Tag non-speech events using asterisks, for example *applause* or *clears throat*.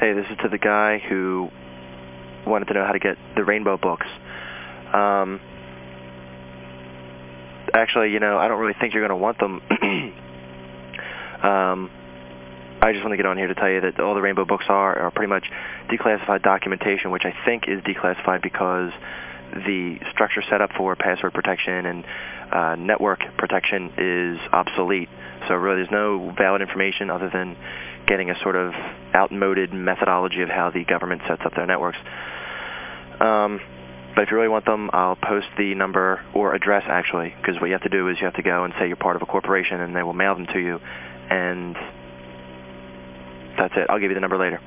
Hey, this is to the guy who wanted to know how to get the rainbow books. Um, actually, you know, I don't really think you're going to want them. *clears throat* um, I just want to get on here to tell you that all the rainbow books are are pretty much declassified documentation, which I think is declassified because the structure set up for password protection and uh, network protection is obsolete. So really there's no valid information other than getting a sort of outmoded methodology of how the government sets up their networks. Um, but if you really want them, I'll post the number or address actually, because what you have to do is you have to go and say you're part of a corporation and they will mail them to you. And that's it. I'll give you the number later.